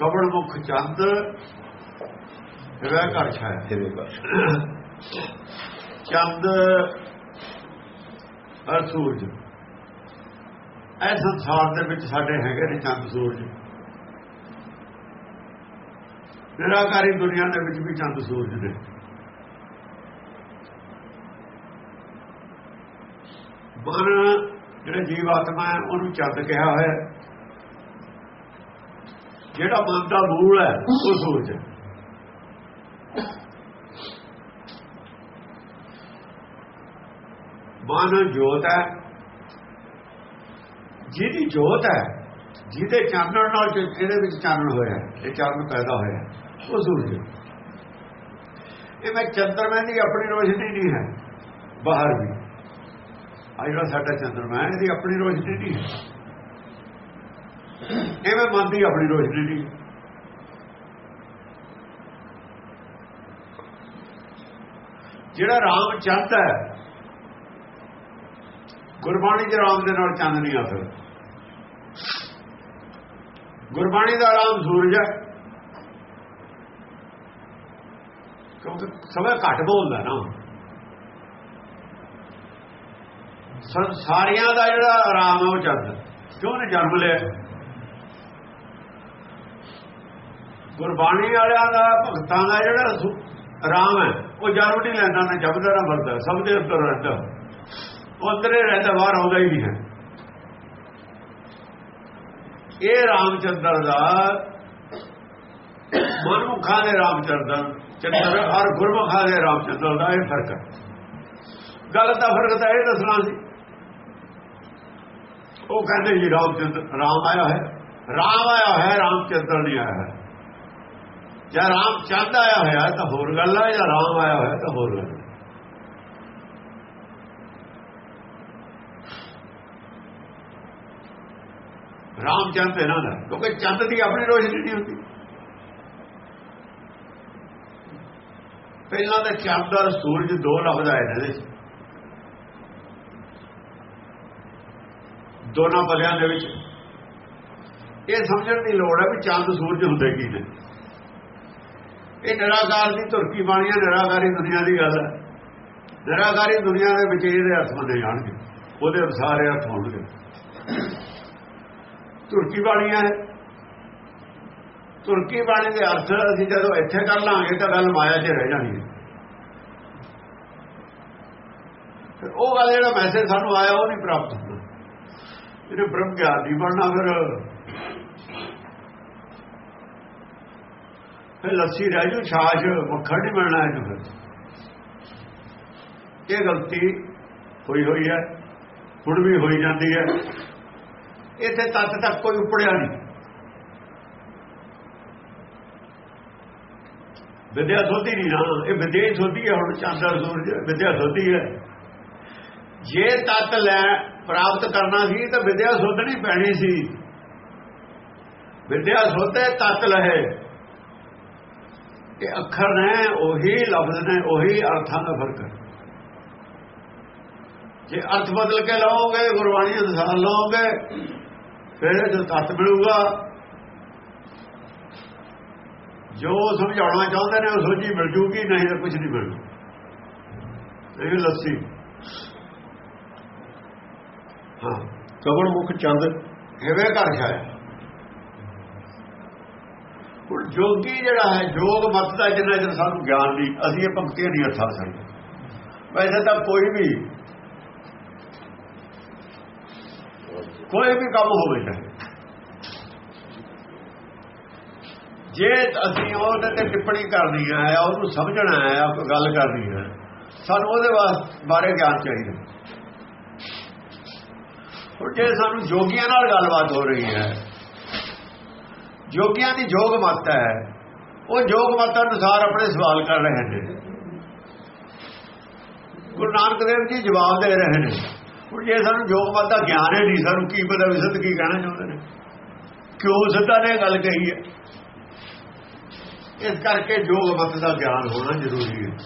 ਕਬੜ ਮੁਖ ਚੰਦ ਇਹ ਘਰ ਛਾਇਆ। ਕਰ ਚੰਦ ਅਰ ਸੂਰਜ। ਇਹ ਸੰਸਾਰ ਦੇ ਵਿੱਚ ਸਾਡੇ ਹੈਗੇ ਨੇ ਚੰਦ ਸੂਰਜ। ਨਿਰਾਕਾਰੀ ਦੁਨੀਆ ਦੇ ਵਿੱਚ ਵੀ ਚੰਦ ਸੂਰਜ ਨੇ। ਮਨ ਜਿਹੜਾ ਜੀਵ ਆਤਮਾ ਹੈ ਉਹਨੂੰ ਚੰਦ ਕਿਹਾ ਹੋਇਆ। ਜਿਹੜਾ ਮਨ ਦਾ ਮੂਲ ਹੈ, ਉਹ ਸੂਰਜ ਹੈ। ਮਨ ਜੋਤ ਹੈ। ਜਿਹਦੀ ਜੋਤ ਹੈ, ਜਿਹਦੇ ਚਾਨਣ ਨਾਲ ਜਿਹਦੇ ਵਿੱਚ ਚਾਨਣ ਹੋਇਆ, ਇਹ ਚਾਨਣ ਪੈਦਾ ਹੋਇਆ, ਉਹ ਸੂਰਜ ਇਹ ਮੈਂ ਚੰਦਰਮਾ ਦੀ ਆਪਣੀ ਰੋਸ਼ਨੀ ਨਹੀਂ ਹੈ, ਬਾਹਰ ਵੀ। ਆ ਜਿਹੜਾ ਸਾਡਾ ਚੰਦਰਮਾ ਹੈ, ਇਹਦੀ ਆਪਣੀ ਰੋਸ਼ਨੀ ਨਹੀਂ ਹੈ। ਐਵੇਂ ਮੰਨਦੀ ਆਪਣੀ ਰੋਸ਼ਨੀ ਨਹੀਂ ਜਿਹੜਾ ਰਾਮ ਚੰਦ ਹੈ, ਗੁਰਬਾਣੀ ਦੇ ਰਾਮ ਦੇ ਨਾਲ ਚੰਦ ਨਹੀਂ ਆ ਸਕਦਾ ਗੁਰਬਾਣੀ ਦਾ ਰਾਮ ਸੂਰਜ ਹੈ। ਕਿਉਂਕਿ ਸਭ ਘੱਟ ਬੋਲਦਾ ਨਾ। ਸੰਸਾਰੀਆਂ ਦਾ ਜਿਹੜਾ ਆਰਾਮ ਹੈ ਉਹ ਚੰਦ ਕਿਉਂ ਨੇ ਜਨਮ ਲਿਆ? ਗੁਰਬਾਣੀ ਵਾਲਿਆਂ ਦਾ, ਭਗਤਾਂ ਦਾ ਜਿਹੜਾ ਸੁ- ਆਰਾਮ ਹੈ, ਉਹ ਜਨਮ ਨਹੀਂ ਲੈਂਦਾ ਨਾ ਜਪਦਾ ਨਾ ਵਰਦਾ ਸਭ ਦੇ ਅੰਦਰ ਰਹਿੰਦਾ। ਉਹ ਰਹਿੰਦਾ, ਬਾਹਰ ਆਉਂਦਾ ਹੀ ਨਹੀਂ ਹੈ। ਇਹ ਰਾਮਚੰਦਰ ਦਾ ਮਨਮੁਖਾਂ ਦੇ ਰਾਮਚੰਦਰ, ਚੰਦਰ ਔਰ ਗੁਰਮੁਖਾਂ ਦੇ ਰਾਮਚੰਦਰ ਦਾ ਇਹ ਫ਼ਰਕ ਹੈ। ਗੱਲ ਦਾ ਫ਼ਰਕ ਤਾਂ ਇਹ ਦੱਸਣਾ ਸੀ। ਉਹ ਕਹਿੰਦੇ ਜੀ ਰਾਮਚੰਦਰ ਰਾਮ ਆਇਆ ਹੈ। ਰਾਮ ਆਇਆ ਹੈ, ਰਾਮਚੰਦਰ ਨਹੀਂ ਆਇਆ ਹੈ। ਜਾਂ ਰਾਮ ਚੰਦ ਆਇਆ ਹੋਇਆ ਤਾਂ ਹੋਰ ਗੱਲ ਹੈ ਜਾਂ ਰਾਮ ਆਇਆ ਹੋਇਆ ਤਾਂ ਹੋਰ ਗੱਲ ਹੈ ਰਾਮ ਚੰਦ ਇਹਨਾਂ ਦਾ ਕਿਉਂਕਿ ਚੰਦ ਦੀ ਆਪਣੀ ਰੋਸ਼ਨੀ ਨਹੀਂ ਹੁੰਦੀ। ਪਹਿਲਾਂ ਤਾਂ ਚੰਦ ਔਰ ਸੂਰਜ ਦੋ ਲਫ਼ਜ਼ ਆਏ ਨੇ ਇਹਦੇ ਦੋਨਾਂ ਬਲਿਆਂ ਦੇ ਵਿੱਚ। ਇਹ ਸਮਝਣ ਦੀ ਲੋੜ ਹੈ ਵੀ ਚੰਦ ਸੂਰਜ ਹੁੰਦੇ ਕੀ ਨੇ। ਇਹ ਨਿਰਾਕਾਰ ਦੀ ਧੁਰਕੀ ਬਾਣੀ ਹੈ, ਨਿਰਾਕਾਰੀ ਦੁਨੀਆ ਦੀ ਗੱਲ ਹੈ। ਨਿਰਾਕਾਰੀ ਦੁਨੀਆ ਦੇ ਵਿੱਚ ਇਹਦੇ ਅਰਥ ਮੰਨੇ ਜਾਣਗੇ, ਉਹਦੇ ਅਨੁਸਾਰ ਇਹ ਅਰਥ ਹੋਣਗੇ। ਧੁਰਕੀ ਬਾਣੀ ਹੈ। ਤੁਰਕੀ ਬਾਣੀ ਦੇ ਅਰਥ ਅਸੀਂ ਜਦੋਂ ਇੱਥੇ ਕਰ ਲਾਂਗੇ ਤਾਂ ਗੱਲ ਮਾਇਆ 'ਚ ਰਹਿ ਜਾਣੀ ਹੈ। ਉਹ ਗੱਲ ਜਿਹੜਾ ਮੈਸੇਜ ਸਾਨੂੰ ਆਇਆ, ਉਹ ਨਹੀਂ ਪ੍ਰਾਪਤ ਹੁੰਦਾ। ਇਹਨੇ ਬ੍ਰਹਮ ਗਿਆਨ ਨਹੀਂ ਬਣਨਾ ਫਿਰ ਫਿਰ ਲੱਸੀ ਰਹਿ ਜੂ, ਛਾਛ, ਮੱਖਣ ਨਹੀਂ ਮਿਲਣਾ ਇਹਨੂੰ ਫਿਰ। ਇਹ ਗਲਤੀ ਹੋਈ ਹੋਈ ਹੈ, ਹੁਣ ਵੀ ਹੋਈ ਜਾਂਦੀ ਹੈ। ਇੱਥੇ ਤੱਤ ਤੱਕ ਕੋਈ ਉੱਪੜਿਆ ਨਹੀਂ। ਵਿਦਿਆ ਸੋਧੀ ਨਹੀਂ ਨਾ, ਇਹ ਵਿਦਿਆ ਸੋਧੀ ਹੈ, ਹੁਣ ਚਾਂਦਰ ਸੂਰਜ, ਵਿਦਿਆ ਸੋਧੀ ਹੈ। ਜੇ ਤਤ ਲੈ ਪ੍ਰਾਪਤ ਕਰਨਾ ਸੀ, ਤਾਂ ਵਿਦਿਆ ਸੋਧਣੀ ਪੈਣੀ ਸੀ। ਵਿਦਿਆ ਸੋਧੇ, ਤਤ ਲਹੇ। ਇਹ ਅੱਖਰ ਨੇ ਉਹੀ ਲਫ਼ਜ਼ ਨੇ ਉਹੀ ਅਰਥਾਂ ਦਾ ਫ਼ਰਕ ਹੈ। ਜੇ ਅਰਥ ਬਦਲ ਕੇ ਲਾਓਗੇ ਗੁਰਬਾਣੀ ਅਨੁਸਾਰ ਲਾਓਗੇ ਫਿਰ ਜੋ ਤਤ ਮਿਲੂਗਾ। ਜੋ ਸਮਝਾਉਣਾ ਚਾਹੁੰਦੇ ਨੇ ਉਹ ਸੋਝੀ ਮਿਲ ਜੂਗੀ ਨਹੀਂ ਤਾਂ ਕੁਝ ਨਹੀਂ ਮਿਲੂ। ਇਹ ਲੱਸੀ। ਹਾਂ। ਕਵਣ ਮੁਖ ਚੰਦ? ਐਵੇਂ ਕਰ ਛਾਇਆ ਹੁਣ ਜੋਗੀ ਜਿਹੜਾ ਹੈ, ਜੋਗ ਮਤ ਦਾ ਜਿੰਨਾ ਚਿਰ ਸਾਨੂੰ ਗਿਆਨ ਨਹੀਂ, ਅਸੀਂ ਇਹ ਪੰਕਤੀਆਂ ਨਹੀਂ ਅਰਥਾ ਸਕਦੇ। ਵੈਸੇ ਤਾਂ ਕੋਈ ਵੀ ਕੋਈ ਵੀ ਕੰਮ ਹੋਵੇ ਚਾਹੇ। ਜੇ ਅਸੀਂ ਉਹਦੇ ਤੇ ਟਿੱਪਣੀ ਕਰਨੀ ਹੈ, ਉਹਨੂੰ ਸਮਝਣਾ ਹੈ ਕੋਈ ਗੱਲ ਕਰਨੀ ਹੈ, ਸਾਨੂੰ ਉਹਦੇ ਵਾਸ- ਬਾਰੇ ਗਿਆਨ ਚਾਹੀਦਾ। ਹੁਣ ਜੇ ਸਾਨੂੰ ਜੋਗੀਆਂ ਨਾਲ ਗੱਲਬਾਤ ਹੋ ਰਹੀ ਹੈ ਜੋਗੀਆਂ ਦੀ ਜੋਗ ਮਤ ਹੈ। ਉਹ ਜੋਗ ਮਤ ਅਨੁਸਾਰ ਆਪਣੇ ਸਵਾਲ ਕਰ ਰਹੇ ਨੇ। ਗੁਰੂ ਨਾਨਕ ਦੇਵ ਜੀ ਜਵਾਬ ਦੇ ਰਹੇ ਨੇ। ਹੁਣ ਜੇ ਸਾਨੂੰ ਜੋਗ ਮਤ ਦਾ ਗਿਆਨ ਹੈ ਨਹੀਂ, ਸਾਨੂੰ ਕੀ ਪਤਾ ਵੀ ਵਿਸਤ ਕੀ ਕਹਿਣਾ ਚਾਹੁੰਦੇ ਨੇ। ਕਿਉਂ ਸਿੱਧਾ ਨੇ ਗੱਲ ਕਹੀ ਹੈ? ਇਸ ਕਰਕੇ ਜੋਗ ਮਤ ਦਾ ਗਿਆਨ ਹੋਣਾ ਜ਼ਰੂਰੀ ਹੈ।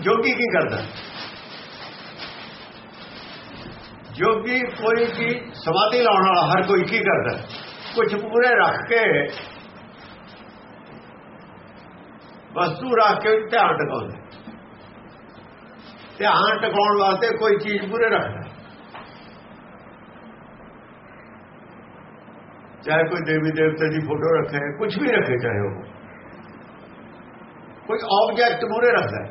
ਜੋਗੀ ਕੀ ਕਰਦਾ? ਕਿਉਂਕਿ ਕੋਈ ਕੀ ਸਮਾਧੀ ਲਾਉਣ ਵਾਲਾ ਹਰ ਕੋਈ ਕੀ ਕਰਦਾ? ਕੁਝ ਪੂਰੇ ਰੱਖ ਕੇ ਵਸਤੂ ਰੱਖ ਕੇ ਧਿਆਨ ਟਿਕਾਉਂਦਾ। ਧਿਆਨ ਟਿਕਾਉਣ ਵਾਸਤੇ ਕੋਈ ਚੀਜ਼ ਪੂਰੇ ਰੱਖਦਾ। ਚਾਹੇ ਕੋਈ ਦੇਵੀ ਦੇਵਤੇ ਦੀ ਫੋਟੋ ਰੱਖੇ ਕੁਝ ਵੀ ਰੱਖੇ ਚਾਹੇ ਉਹ। ਕੋਈ ਆਬਜੈਕਟ ਮੂਰੇ ਰੱਖਦਾ।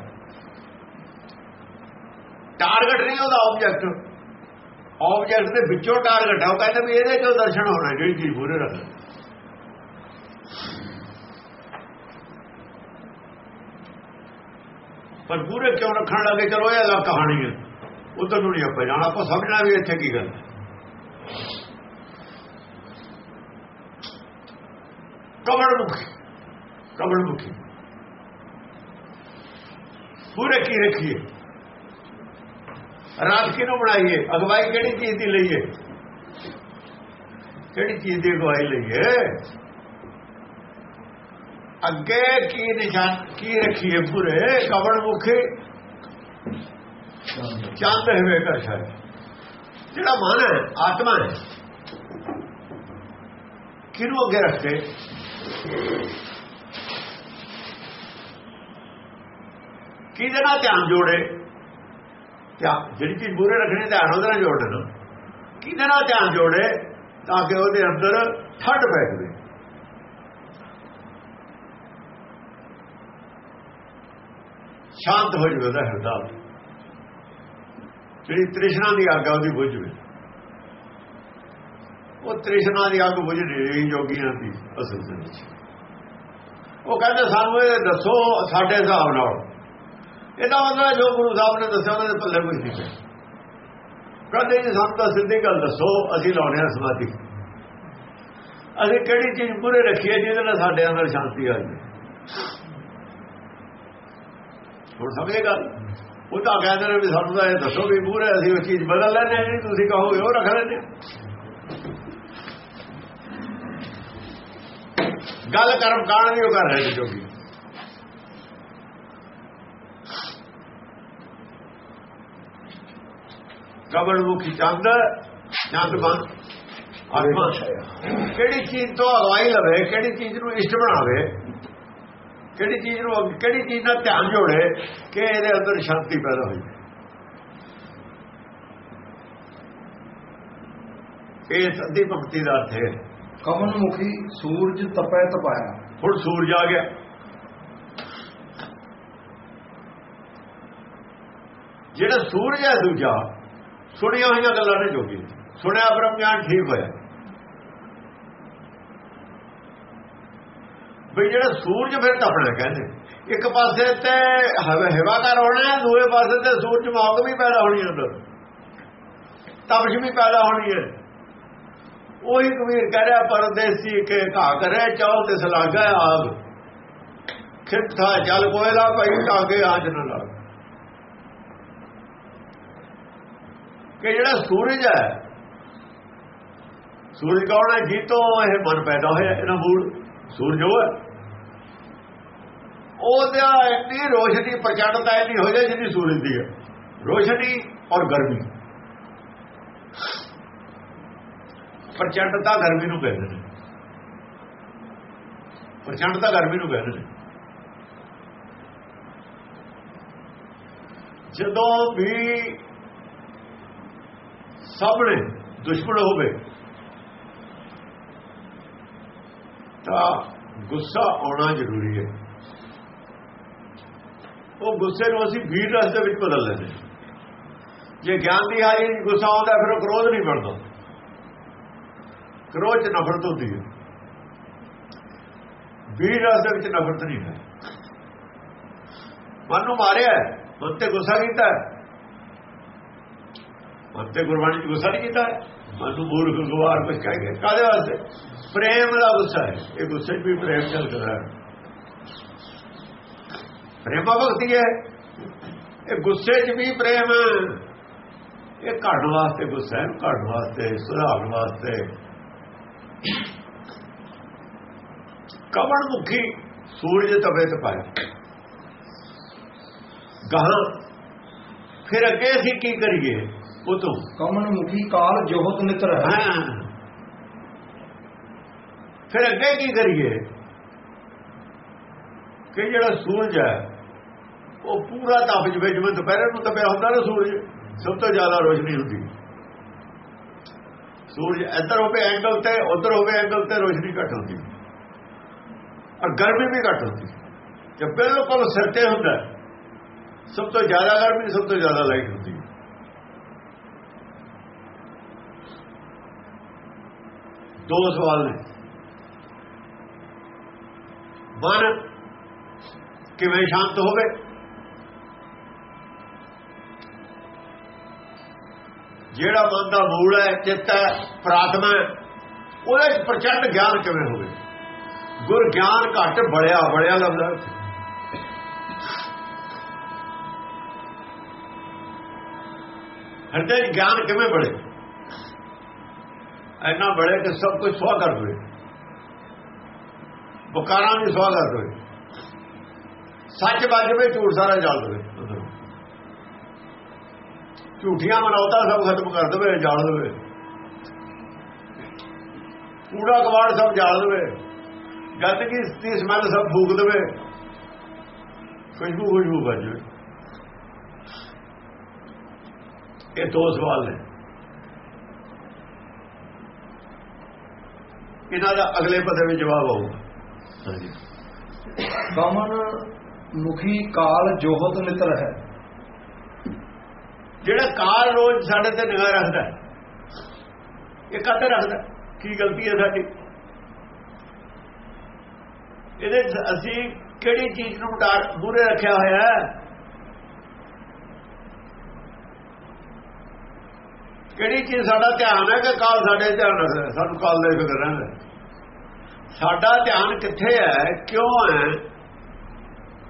ਟਾਰਗੇਟ ਨਹੀਂ ਉਹਦਾ ਆਬਜੈਕਟ ਆਬਜੈਕਟ ਦੇ ਵਿੱਚੋਂ ਟਾਰਗੇਟ ਆ ਉਹ ਕਹਿੰਦਾ ਵੀ ਇਹਦੇ ਚੋਂ ਦਰਸ਼ਨ ਹੋਣਾ ਜਿਹੜੀ ਚੀਜ਼ ਮੂਰੇ ਰੱਖਦਾ ਪਰ ਪੂਰੇ ਕਿਉਂ ਰੱਖਣ ਲੱਗੇ ਚਲੋ ਇਹ ਅਲੱਗ ਕਹਾਣੀ ਹੈ ਉਧਰ ਨੂੰ ਨਹੀਂ ਆਪਾਂ ਜਾਣਾ ਆਪਾਂ ਸਮਝਣਾ ਵੀ ਇੱਥੇ ਕੀ ਗੱਲ ਕਬੜ ਮੁਖੀ ਕਬੜ ਮੁਖੀ ਪੂਰੇ ਕੀ ਰੱਖੀਏ ਰਾਤ ਕਿਹਨੂੰ ਬਣਾਈਏ? ਅਗਵਾਈ ਕਿਹੜੀ ਚੀਜ਼ ਦੀ ਲਈਏ? ਕਿਹੜੀ ਚੀਜ਼ ਦੀ ਅਗਵਾਈ ਲਈਏ? ਅੱਗੇ ਕੀ ਨਿਸ਼ਾਨ ਕੀ ਰੱਖੀਏ ਪੂਰੇ? ਕਵਣ ਮੁਖੇ? ਚੰਦ ਹੋਵੇ ਕਰ ਸ਼ਾਇਦ ਜਿਹੜਾ ਮਨ ਹੈ, ਆਤਮਾ ਹੈ, ਕਿਹਨੂੰ ਅੱਗੇ ਰੱਖੇ ਕਿਹਦੇ ਨਾਲ ਧਿਆਨ ਜੋੜੇ? ਧਿਆਨ ਜਿਹੜੀ ਚੀਜ਼ ਪੂਰੇ ਰੱਖਣੀ, ਧਿਆਨ ਉਹਦੇ ਨਾਲ ਜੋੜਨਾ ਕਿਹਦੇ ਨਾਲ ਧਿਆਨ ਜੋੜੇ? ਤਾਂ ਕਿ ਉਹਦੇ ਅੰਦਰ ਠੱਡ ਪੈ ਜਾਵੇ। ਸ਼ਾਂਤ ਹੋ ਜਾਵੇ ਉਹਦਾ ਹਿਰਦਾ ਜਿਹੜੀ ਤ੍ਰਿਸ਼ਨਾ ਦੀ ਅੱਗ ਆ, ਉਹਦੀ ਬੁਝ ਉਹ ਤ੍ਰਿਸ਼ਨਾ ਦੀ ਅੱਗ ਬੁਝ ਨਹੀਂ, ਜੋਗੀਆਂ ਦੀ ਅਸਲ ਦੇ ਵਿੱਚ। ਉਹ ਕਹਿੰਦੇ ਸਾਨੂੰ ਇਹ ਦੱਸੋ, ਸਾਡੇ ਹਿਸਾਬ ਨਾਲ। ਇਹਦਾ ਮਤਲਬ ਜੋ ਗੁਰੂ ਸਾਹਿਬ ਨੇ ਦੱਸਿਆ ਉਹਦੇ ਪੱਲੇ ਕੁਝ ਨਹੀਂ ਪਿਆ। ਕਹਿੰਦੇ ਜੀ, ਸਾਨੂੰ ਤਾਂ ਸਿੱਧੀ ਗੱਲ ਦੱਸੋ, ਅਸੀਂ ਲਾਉਣੇ ਆ ਸਮਾਧੀ। ਅਸੀਂ ਕਿਹੜੀ ਚੀਜ਼ ਪੂਰੇ ਰੱਖੀਏ ਜਿਹਦੇ ਨਾਲ ਸਾਡੇ ਅੰਦਰ ਸ਼ਾਂਤੀ ਆ ਜਾਵੇ? ਹੁਣ ਸਮਝੇ ਗੱਲ? ਉਹ ਤਾਂ ਕਹਿੰਦੇ ਨੇ ਵੀ ਸਾਨੂੰ ਤਾਂ ਇਹ ਦੱਸੋ ਵੀ ਪੂਰੇ ਅਸੀਂ ਉਹ ਚੀਜ਼ ਬਦਲ ਲੈਣੇ ਨਹੀਂ ਤੁਸੀਂ ਕਹੋਗੇ ਉਹ ਰੱਖ ਲੈਣੇ ਗੱਲ ਕਰਮ ਕਾਣ ਦੀ ਉਹ ਕਰ ਰਹੇ ਨੇ ਜੋਗੀ ਕਬੜ ਮੁਖੀ ਚੰਦ ਚੰਦ ਬਨ ਆਤਮਾ। ਕਿਹੜੀ ਚੀਜ਼ ਤੋਂ ਅਗਵਾਈ ਲਵੇ ਕਿਹੜੀ ਚੀਜ਼ ਨੂੰ ਇਸ਼ਟ ਬਣਾਵੇ ਕਿਹੜੀ ਚੀਜ਼ ਨੂੰ ਕਿਹੜੀ ਚੀਜ਼ ਨਾਲ ਧਿਆਨ ਜੋੜੇ ਕਿ ਇਹਦੇ ਅੰਦਰ ਸ਼ਾਂਤੀ ਪੈਦਾ ਹੋਈ। ਇਹ ਸੱਦੀ ਭਗਤੀ ਦਾ ਅਰਥ ਹੈ। ਕਮਨ ਮੁਖੀ ਸੂਰਜ ਤਪੈ ਤਪਾਇਆ। ਹੁਣ ਸੂਰਜ ਆ ਗਿਆ। ਜਿਹੜਾ ਸੂਰਜ ਹੈ ਦੂਜਾ ਸੁਣੀਆਂ ਹੋਈਆਂ ਗੱਲਾਂ ਨੇ ਜੋਗੀ। ਸੁਣਿਆ ਬ੍ਰਹਮ ਗਿਆਨ ਠੀਕ ਹੋਇਆ। ਵੀ ਜਿਹੜਾ ਸੂਰਜ ਫਿਰ ਤਪਣਾ ਕਹਿੰਦੇ। ਇੱਕ ਪਾਸੇ ਤੇ ਹਵਾ ਕਰ ਹੋਣਾ, ਦੂਏ ਪਾਸੇ ਤੇ ਸੂਰਜ ਮੌਕ ਵੀ ਪੈਦਾ ਹੋਣੀ ਅੰਦਰ। ਤਪਸ਼ ਵੀ ਪੈਦਾ ਹੋਣੀ ਹੈ। ਉਹੀ ਕਬੀਰ ਕਹਿ ਰਿਹਾ, ਪਰਦੇਸੀ ਕੇ ਘਾ ਕਰੇ, ਚਾਉ ਤੇ ਸਲਾਗਾ ਆਗ। ਖਿੱਠਾ ਜਲ ਕੋਇਲਾ ਪਈ ਟਾਗੇ ਆਜ ਨਾ ਲੱਗ ਕਿ ਜਿਹੜਾ ਸੂਰਜ ਹੈ, ਸੂਰਜ ਕੌਣ ਹੈ? ਜੀਤੋ ਇਹ ਮਨ ਪੈਦਾ ਹੋਇਆ ਇਹਨਾਂ ਮੂਲ ਸੂਰਜ ਉਹ ਹੈ। ਉਹਦਾ ਇੰਨੀ ਰੋਸ਼ਨੀ ਪ੍ਰਚੰਡਤਾ ਇੰਨੀ ਹੋ ਜਾਏ ਜਿੰਨੀ ਸੂਰਜ ਦੀ ਹੈ। ਰੋਸ਼ਨੀ ਔਰ ਗਰਮੀ। ਪ੍ਰਚੰਡਤਾ ਗਰਮੀ ਨੂੰ ਕਹਿੰਦੇ ਨੇ। ਪ੍ਰਚੰਡਤਾ ਗਰਮੀ ਨੂੰ ਕਹਿੰਦੇ ਨੇ। ਜਦੋਂ ਵੀ ਸਾਹਮਣੇ, ਦੁਸ਼ਮਣ ਹੋਵੇ। ਤਾਂ ਗੁੱਸਾ ਆਉਣਾ ਜ਼ਰੂਰੀ ਹੈ। ਉਹ ਗੁੱਸੇ ਨੂੰ ਅਸੀਂ ਵੀਰ ਰਸ ਦੇ ਵਿੱਚ ਬਦਲ ਲੈਂਦੇ ਜੇ ਗਿਆਨ ਦੀ ਹਾਰੀ ਗੁੱਸਾ ਆਉਂਦਾ, ਫਿਰ ਉਹ ਕ੍ਰੋਧ ਨਹੀਂ ਬਣਦਾ। ਕ੍ਰੋਧ ਚ ਨਫ਼ਰਤ ਹੁੰਦੀ ਹੈ। ਵੀਰ ਰਸ ਦੇ ਵਿੱਚ ਨਫ਼ਰਤ ਨਹੀਂ ਹੈ। ਮਨ ਨੂੰ ਮਾਰਿਆ ਮਨ ਤੇ ਗੁੱਸਾ ਕੀਤਾ ਮਨ ਤੇ ਗੁਰਬਾਣੀ ਚ ਗੁੱਸਾ ਨਹੀਂ ਕੀਤਾ। ਮਨ ਨੂੰ ਮੂਰਖ ਗਵਾਰ ਕੁਝ ਕਹਿ ਕੇ ਕਾਦੇ ਵਾਸਤੇ? ਪ੍ਰੇਮ ਦਾ ਗੁੱਸਾ ਹੈ। ਇਹ ਗੁੱਸੇ 'ਚ ਵੀ ਪ੍ਰੇਮ ਚੱਲ ਰਿਹਾ ਹੈ। ਪ੍ਰੇਮ ਭਗਤੀ ਹੈ। ਇਹ ਗੁੱਸੇ 'ਚ ਵੀ ਪ੍ਰੇਮ ਇਹ ਘੜਨ ਵਾਸਤੇ ਗੁੱਸਾ ਹੈ, ਘੜਨ ਵਾਸਤੇ, ਸੁਧਾਰਨ ਵਾਸਤੇ। ਕਵਣ ਮੁਖੀ ਸੂਰਜ ਤਵੇ ਤੇ ਪਾਇਆ। ਗਾਂ ਫਿਰ ਅੱਗੇ ਅਸੀਂ ਕੀ ਕਰੀਏ? ਤੋਂ ਕਮਨ ਮੁਖੀ ਕਾਲ ਜੋਹਤ ਨਿਤਰ ਹੈ। ਫਿਰ ਅੱਗੇ ਕੀ ਕਰੀਏ? ਕਿ ਜਿਹੜਾ ਸੂਰਜ ਹੈ ਉਹ ਪੂਰਾ ਤਪ ਜਵੇ ਜਿਵੇਂ ਦੁਪਹਿਰ ਨੂੰ ਤਪਿਆ ਹੁੰਦਾ ਨਾ ਸੂਰਜ ਸਭ ਤੋਂ ਜ਼ਿਆਦਾ ਰੋਸ਼ਨੀ ਹੁੰਦੀ। ਸੂਰਜ ਇੱਧਰ ਹੋਵੇ ਐਂਗਲ ਤੇ ਉੱਧਰ ਹੋਵੇ ਐਂਗਲ ਤੇ ਰੋਸ਼ਨੀ ਘੱਟ ਹੁੰਦੀ। ਔਰ ਗਰਮੀ ਵੀ ਘੱਟ ਹੁੰਦੀ। ਜੇ ਬਿਲਕੁਲ ਸਿਰ ਤੇ ਹੁੰਦਾ ਸਭ ਤੋਂ ਜ਼ਿਆਦਾ ਗਰਮੀ ਸਭ ਤੋਂ ਜ਼ਿਆਦਾ ਲਾਈਟ ਹੁੰਦੀ। ਦੋ ਸਵਾਲ ਨੇ। ਮਨ ਕਿਵੇਂ ਸ਼ਾਂਤ ਹੋਵੇ? ਜਿਹੜਾ ਮਨ ਦਾ ਮੂਲ ਹੈ ਚਿੱਤ ਹੈ ਪ੍ਰਾਤਮਾ ਹੈ, ਉਹਦੇ ਵਿੱਚ ਪ੍ਰਚੰਡ ਗਿਆਨ ਕਿਵੇਂ ਹੋਵੇ? ਗੁਰ ਗਿਆਨ ਘੱਟ ਬੜਿਆ ਬੜਿਆ ਲੱਗਦਾ। ਹੈ ਹਿਰਦੇ ਗਿਆਨ ਕਿਵੇਂ ਬੜੇ? ਇੰਨਾ ਬੜੇ ਕਿ ਸਭ ਕੁਝ ਸਵਾ ਕਰ ਦਵੇ ਬੁਕਾਰਾਂ ਵੀ ਸਵਾ ਕਰ ਦਵੇ ਸੱਚ ਬਾਜਵੇ ਝੂਠ ਸਾਰਾ ਜਾਲ ਦੇਵੇ ਝੂਠੀਆਂ ਮਨੌਤਾਂ ਸਭ ਖਤਮ ਕਰ ਦੇਵੇ, ਜਾਲ ਦਵੇ। ਕੂੜਾ ਕਵਾੜ ਸਭ ਜਾਲ ਦਵੇ। ਗੱਤ ਕੀ ਦੀ ਸਮੈਲ ਸਭ ਫੂਕ ਦੇਵੇ। ਖੁਸ਼ਬੂ ਖੁਸ਼ਬੂ ਬਣ ਇਹ ਦੋ ਸਵਾਲ ਨੇ। ਇਹਨਾਂ ਦਾ ਅਗਲੇ ਪਦੇ ਵਿੱਚ ਜਵਾਬ ਆਊਗਾ। ਹਾਂਜੀ। ਕਮਨ ਮੁਖੀ ਕਾਲ ਜੋਹਤ ਨਿਤਰ ਹੈ। ਜਿਹੜਾ ਕਾਲ ਰੋਜ਼ ਸਾਡੇ ਤੇ ਨਿਗਾਹ ਰੱਖਦਾ ਹੈ, ਇਹ ਕਾਤੇ ਰੱਖਦਾ? ਕੀ ਗਲਤੀ ਹੈ ਸਾਡੀ? ਇਹਦੇ ਅਸੀਂ ਕਿਹੜੀ ਚੀਜ਼ ਨੂੰ ਡਰ ਮੂਰੇ ਰੱਖਿਆ ਹੋਇਆ ਹੈ? ਕਿਹੜੀ ਚੀਜ਼ ਸਾਡਾ ਧਿਆਨ ਹੈ ਕਿ ਕਾਲ ਸਾਡੇ ਧਿਆਨ ਹੈ? ਸਾਨੂੰ ਕਾਲ ਦੇ ਫਿਕਰ ਰਹਿੰਦਾ। ਸਾਡਾ ਧਿਆਨ ਕਿੱਥੇ ਹੈ? ਕਿਉਂ ਹੈ?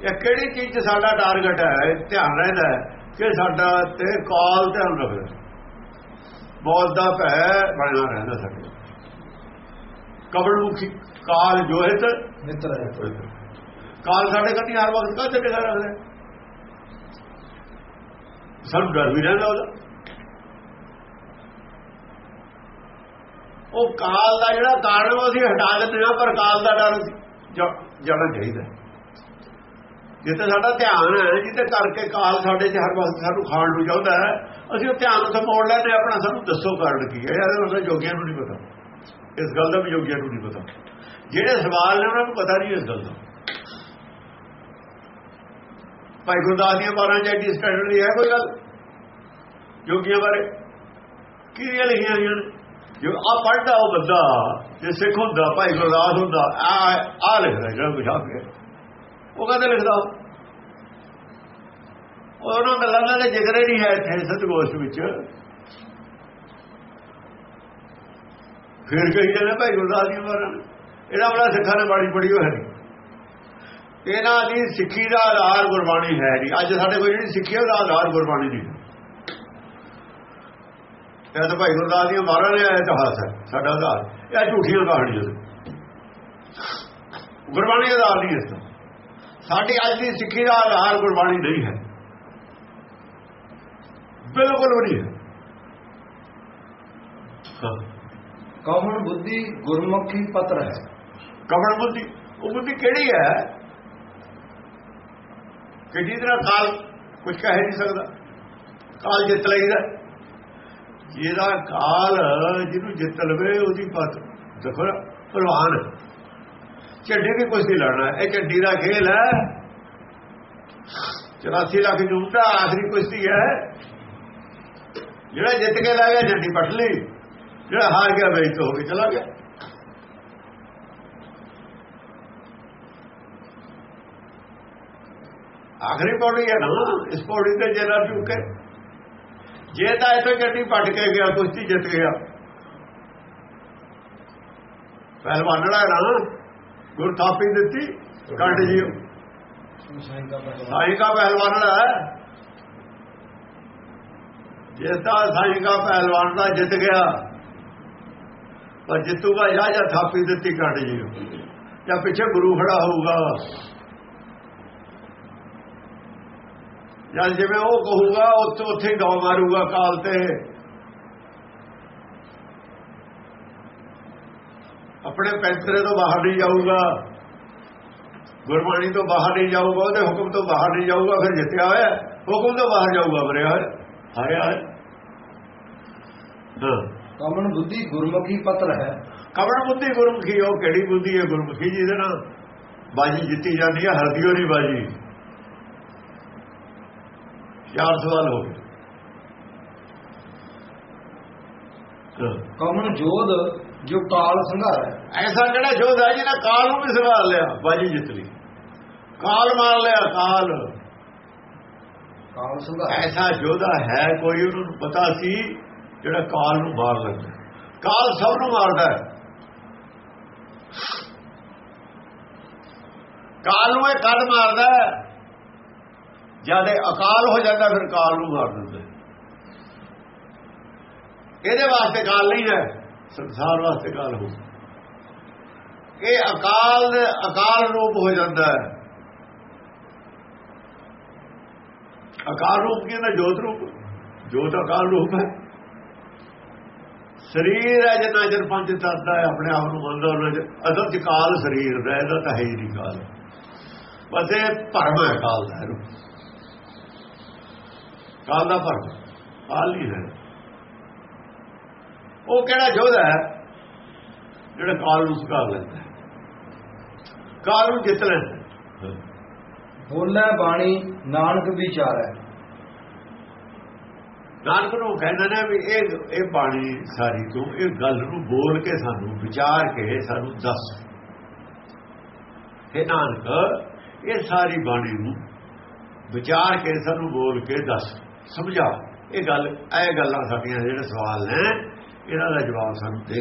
ਇਹ ਕਿਹੜੀ ਚੀਜ਼ 'ਚ ਸਾਡਾ ਟਾਰਗੇਟ ਹੈ? ਧਿਆਨ ਰਹਿੰਦਾ ਹੈ ਕਿ ਸਾਡਾ ਤੇ ਕਾਲ ਧਿਆਨ ਰੱਖਦਾ। ਮੌਤ ਦਾ ਭੈ ਬਣਿਆ ਰਹਿੰਦਾ ਸਾਡੇ। ਮੁਖੀ ਕਾਲ ਜੋਹਿਤ ਨਿਤਰ ਹੈ। ਕਾਲ ਸਾਡੇ ਕੰਨੀ ਹਰ ਵਕਤ ਕਾਹਤੇ ਨਿਗਾਹ ਰੱਖਦਾ? ਸਾਨੂੰ ਡਰ ਵੀ ਰਹਿੰਦਾ ਉਹਦਾ। ਉਹ ਕਾਲ ਦਾ ਜਿਹੜਾ ਕਾਰਨ ਉਹ ਅਸੀਂ ਹਟਾ ਦਿੰਦੇ ਹਾਂ ਪਰ ਕਾਲ ਦਾ ਡਰ ਜਾਣਾ ਚਾਹੀਦਾ। ਜਿੱਥੇ ਸਾਡਾ ਧਿਆਨ ਹੈ ਜਿੱਥੇ ਕਰਕੇ ਕਾਲ ਸਾਡੇ 'ਚ ਹਰ ਵਕਤ ਸਾਨੂੰ ਖਾਣ ਨੂੰ ਚਾਹੁੰਦਾ ਹੈ ਅਸੀਂ ਉਹ ਧਿਆਨ ਉੱਥੇ ਮੋੜ ਲੈਂਦੇ ਆਪਣਾ ਸਾਨੂੰ ਦੱਸੋ ਕਾਰਨ ਕੀ ਹੈ। ਯਾਰ ਉਹਦਾ ਜੋਗੀਆਂ ਨੂੰ ਨਹੀਂ ਪਤਾ। ਇਸ ਗੱਲ ਦਾ ਵੀ ਜੋਗੀਆਂ ਨੂੰ ਨਹੀਂ ਪਤਾ। ਜਿਹੜੇ ਸਵਾਲ ਨੇ ਉਹਨਾਂ ਨੂੰ ਪਤਾ ਨਹੀਂ ਇਸ ਗੱਲ ਦਾ। ਭਾਈ ਗੁਰਦਾਸ ਦੀਆਂ ਬਾਰਾਂ ਐਡੀ ਸਟੈਂਡਰਡ ਦੀ ਹੈ ਕੋਈ ਗੱਲ? ਜੋਗੀਆਂ ਬਾਰੇ ਕੀ ਲਿਖੀਆਂ ਹੋਈਆਂ ਨੇ? ਜੋ ਆ ਪੜਦਾ ਉਹ ਬੰਦਾ ਜੇ ਸਿੱਖ ਹੁੰਦਾ, ਭਾਈ ਗੁਰਦਾਸ ਹੁੰਦਾ ਆ ਆ ਲਿਖਦਾ ਜਿਹੜਾ ਬਿਠਾ ਕੇ। ਉਹ ਕਹਿੰਦੇ ਲਿਖਦਾ? ਉਹ? ਉਹਨਾਂ ਗੱਲਾਂ ਦਾ ਜ਼ਿਕਰ ਹੀ ਨਹੀਂ ਹੈ ਇੱਥੇ ਸਤਗੋਸ਼ ਵਿੱਚ। ਫਿਰ ਕਹੀ ਜਾਂਦੇ, ਭਾਈ ਗੁਰਦਾਸ ਦੀਆਂ ਬਾਰਾਂ ਨੇ। ਇਹਦਾ ਬੜਾ ਸਿੱਖਾਂ ਨੇ ਬਾਣੀ ਪੜੀ ਹੋਈ ਹੈ ਇਹਨਾਂ ਦੀ ਸਿੱਖੀ ਦਾ ਆਧਾਰ ਗੁਰਬਾਣੀ ਹੈ ਨਹੀਂ। ਅੱਜ ਸਾਡੇ ਕੋਲ ਜਿਹੜੀ ਸਿੱਖੀ ਹੈ, ਉਹਦਾ ਆਧਾਰ ਗੁਰਬਾਣੀ ਨਹੀਂ ਇਹ ਤਾਂ ਭਾਈ ਗੁਰਦਾਸ ਦੀਆਂ ਬਾਰਾਂ ਨੇ ਇਤਿਹਾਸ ਹੈ ਸਾਡਾ ਆਧਾਰ। ਇਹ ਝੂਠੀਆਂ ਕਹਾਣੀਆਂ ਨੇ ਗੁਰਬਾਣੀ ਦਾ ਆਧਾਰ ਨਹੀਂ ਇਸ ਦਾ ਸਾਡੀ ਅੱਜ ਦੀ ਸਿੱਖੀ ਦਾ ਆਧਾਰ ਗੁਰਬਾਣੀ ਨਹੀਂ ਹੈ। ਬਿਲਕੁਲ ਨਹੀਂ ਹੈ। ਕਮਨ ਬੁੱਧੀ ਗੁਰਮੁਖੀ ਪਤਰ ਹੈ। ਕਮਲ ਬੁੱਧੀ? ਉਹ ਬੁੱਧੀ ਕਿਹੜੀ ਹੈ? ਕਿ ਜਿਹਦੇ ਨਾਲ ਕਾਲ? ਕੁਝ ਕਹਿ ਨਹੀਂ ਸਕਦਾ। ਕਾਲ ਜਿੱਤ ਲਈਦਾ। ਜਿਹਦਾ ਕਾਲ ਜਿਹਨੂੰ ਜਿੱਤ ਲਵੇ ਉਹਦੀ ਪਤ ਦੇਖੋ ਨਾ, ਪਹਿਲਵਾਨ ਚੱਡੀ ਵੀ ਕੁਛ ਨਹੀਂ ਲੜਨਾ ਇਹ ਚੱਡੀ ਦਾ ਖੇਲ ਹੈ। 84 ਲੱਖ ਜੂਤਾ ਆਖਰੀ ਕੁਸ਼ਤੀ ਹੈ। ਜਿਹੜਾ ਜਿੱਤ ਕੇ ਲੈ ਗਿਆ ਜੱਡੀ ਪਟ ਲਈ। ਜਿਹੜਾ ਹਾਰ ਗਿਆ ਵੇਚ ਹੋ ਕੇ ਚਲਾ ਗਿਆ। ਆਖਰੀ ਪੌੜੀ ਹੈ ਨਾ ਇਸ ਪੌੜੀ ਤੇ ਜਰਾ ਚੁੱਕੇ ਜੇ ਤਾਂ ਇੱਥੇ ਗੱਡੀ ਪਟ ਕੇ ਗਿਆ ਕੁਸ਼ਤੀ ਜਿੱਤ ਗਿਆ। ਪਹਿਲਵਾਨੜਾ ਹੈ ਨਾ, ਗੁਰ ਥਾਪੀ ਦਿੱਤੀ, ਕੱਢ ਜਿਓ। ਸਾਈਂ ਦਾ ਪਹਿਲਵਾਨੜਾ ਜੇ ਤਾਂ ਸਾਈਂ ਦਾ ਪਹਿਲਵਾਨ ਦਾ ਜਿੱਤ ਗਿਆ, ਪਰ ਜਿੱਤੂਗਾ ਜਾਂ ਜਾਂ ਥਾਪੀ ਦਿੱਤੀ, ਕੱਢ ਜਿਓ। ਜਾਂ ਪਿੱਛੇ ਗੁਰੂ ਖੜਾ ਹੋਊਗਾ। ਜਦ ਜਿਵੇਂ ਉਹ ਕਹੂਗਾ ਉੱਥੇ ਉੱਥੇ ਹੀ ਦੌ ਮਾਰੂਗਾ ਕਾਲ ਤੇ। ਆਪਣੇ ਪੈਂਤਰੇ ਤੋਂ ਬਾਹਰ ਨਹੀਂ ਜਾਊਗਾ। ਗੁਰਬਾਣੀ ਤੋਂ ਬਾਹਰ ਨਹੀਂ ਜਾਊਗਾ ਉਹਦੇ ਹੁਕਮ ਤੋਂ ਬਾਹਰ ਨਹੀਂ ਜਾਊਗਾ ਫਿਰ ਜਿੱਤਿਆ ਹੋਇਆ ਹੁਕਮ ਤੋਂ ਬਾਹਰ ਜਾਊਗਾ ਮਰਿਆ ਹੋਇਆ। ਹਾਰਿਆ ਹਾਂ। ਕਮਨ ਬੁੱਧੀ ਗੁਰਮੁਖੀ ਪਤਰ ਹੈ। ਕਵਣ ਬੁੱਧੀ ਗੁਰਮੁਖੀ ਉਹ ਕਿਹੜੀ ਬੁੱਧੀ ਹੈ ਗੁਰਮੁਖੀ ਜੀ ਦੇ ਨਾਲ? ਬਾਜੀ ਜਿੱਤੀ ਜਾਂਦੀ ਹੈ ਹਰਦੀਓ ਨਹੀਂ ਬਾਜੀ। ਚਾਰ ਸਵਾਲ ਹੋ ਗਏ। ਕਮਨ ਜੋਧ ਜੋ ਕਾਲ ਸੰਘਾਰ ਹੈ। ਐਸਾ ਕਿਹੜਾ ਯੋਧਾ ਹੈ ਜਿਹਨੇ ਕਾਲ ਨੂੰ ਵੀ ਸੰਭਾਲ ਲਿਆ? ਬਾਜੀ ਜਿੱਤ ਲਈ। ਕਾਲ ਮਾਰ ਲਿਆ ਕਾਲ। ਕਾਲ ਸੰਘਾਰ। ਐਸਾ ਯੋਧਾ ਹੈ ਕੋਈ ਉਹਨੂੰ ਪਤਾ ਸੀ ਜਿਹੜਾ ਕਾਲ ਨੂੰ ਮਾਰ ਲੈਂਦਾ ਕਾਲ ਸਭ ਨੂੰ ਮਾਰਦਾ ਹੈ। ਕਾਲ ਨੂੰ ਇਹ ਕਦ ਮਾਰਦਾ ਹੈ। ਜਦ ਇਹ ਅਕਾਲ ਹੋ ਜਾਂਦਾ, ਫਿਰ ਕਾਲ ਨੂੰ ਮਾਰ ਦਿੰਦਾ। ਇਹਦੇ ਵਾਸਤੇ ਕਾਲ ਨਹੀਂ ਹੈ, ਸੰਸਾਰ ਵਾਸਤੇ ਕਾਲ ਹੋ ਇਹ ਅਕਾਲ ਅਕਾਲ ਰੂਪ ਹੋ ਜਾਂਦਾ ਹੈ। ਅਕਾਲ ਰੂਪ ਕੀ ਨਾ ਜੋਤ ਰੂਪ। ਜੋਤ ਅਕਾਲ ਰੂਪ ਹੈ। ਸਰੀਰ ਹੈ ਜਿੰਨਾ ਚਿਰ ਪੰਜ ਤੱਤ ਹੈ, ਆਪਣੇ ਆਪ ਨੂੰ ਮੰਨਦਾ ਉਹਨਾਂ ਚ ਅਸਲ ਚ ਕਾਲ ਸਰੀਰ ਦਾ ਇਹਦਾ ਤਾਂ ਹੈ ਹੀ ਨਹੀਂ ਕਾਲ। ਬਸ ਇਹ ਭਰਮ ਹੈ ਕਾਲ ਦਾ ਇਹਨੂੰ। ਕਾਲ ਦਾ ਭਰਮ ਕਾਲ ਨਹੀਂ ਹੈ। ਉਹ ਕਿਹੜਾ ਯੋਧਾ ਹੈ? ਜਿਹੜਾ ਕਾਲ ਨੂੰ ਸੁਕਾ ਲੈਂਦਾ ਹੈ। ਕਾਲ ਨੂੰ ਜਿੱਤ ਲੈਂਦਾ ਹੈ। ਬੋਲੇ ਬਾਣੀ ਨਾਨਕ ਵਿਚਾਰੈ ਨਾਨਕ ਨੂੰ ਕਹਿੰਦੇ ਨੇ ਵੀ ਇਹ ਇਹ ਬਾਣੀ ਸਾਰੀ ਤੂੰ ਇਹ ਗੱਲ ਨੂੰ ਬੋਲ ਕੇ ਸਾਨੂੰ ਵਿਚਾਰ ਕੇ ਸਾਨੂੰ ਦੱਸ। ਇਹ ਨਾਨਕ ਇਹ ਸਾਰੀ ਬਾਣੀ ਨੂੰ ਵਿਚਾਰ ਕੇ ਸਾਨੂੰ ਬੋਲ ਕੇ ਦੱਸ। ਸਮਝਾ। ਇਹ ਗੱਲ ਇਹ ਗੱਲਾਂ ਸਾਡੀਆਂ ਜਿਹੜੇ ਸਵਾਲ ਨੇ ਇਹਨਾਂ ਦਾ ਜਵਾਬ ਸਾਨੂੰ ਦੇ।